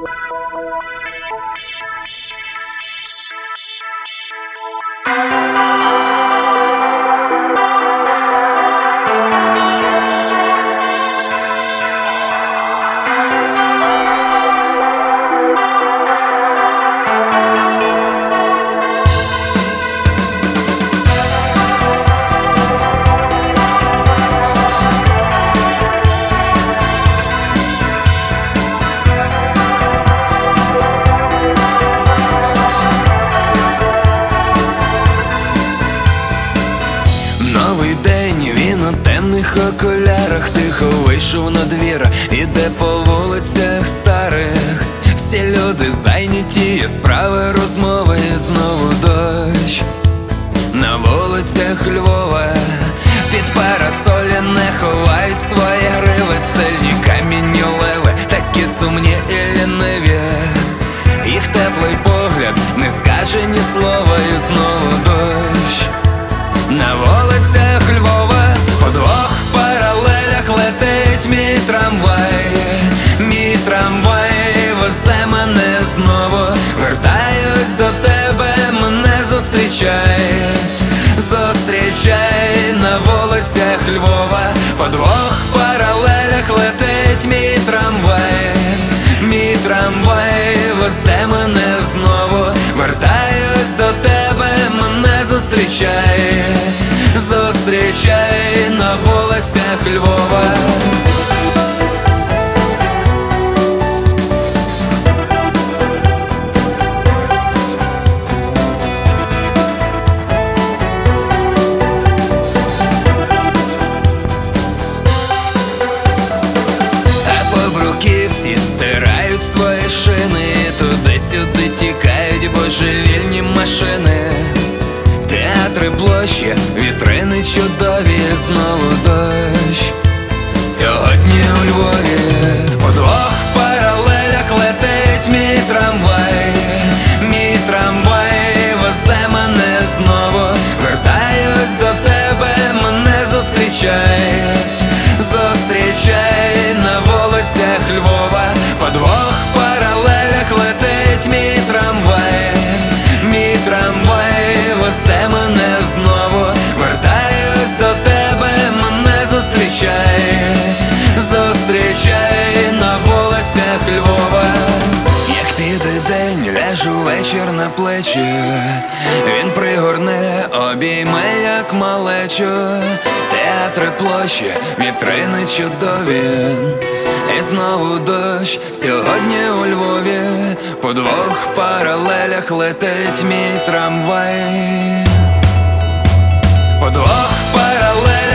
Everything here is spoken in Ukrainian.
Música Новий день, він у темних окулярах тихо вийшов на двір, іде по вулицях старих. Всі люди зайняті, є справи, розмови, знову дощ. На вулицях Львова під парасолі не ховають свої гриви, сильні камінні леви, такі сумні і ліниві. Їх теплий погляд не скаже ні слова, і знову дощ. На вулицях Театри площі, вітрини чудові, знову дощ. Повішу вечір на плечі, він пригорне, обійме, як малечу, театри площі, вітрини чудові, і знову дощ сьогодні у Львові, по двох паралелях летить мій трамвай, по двох паралелях.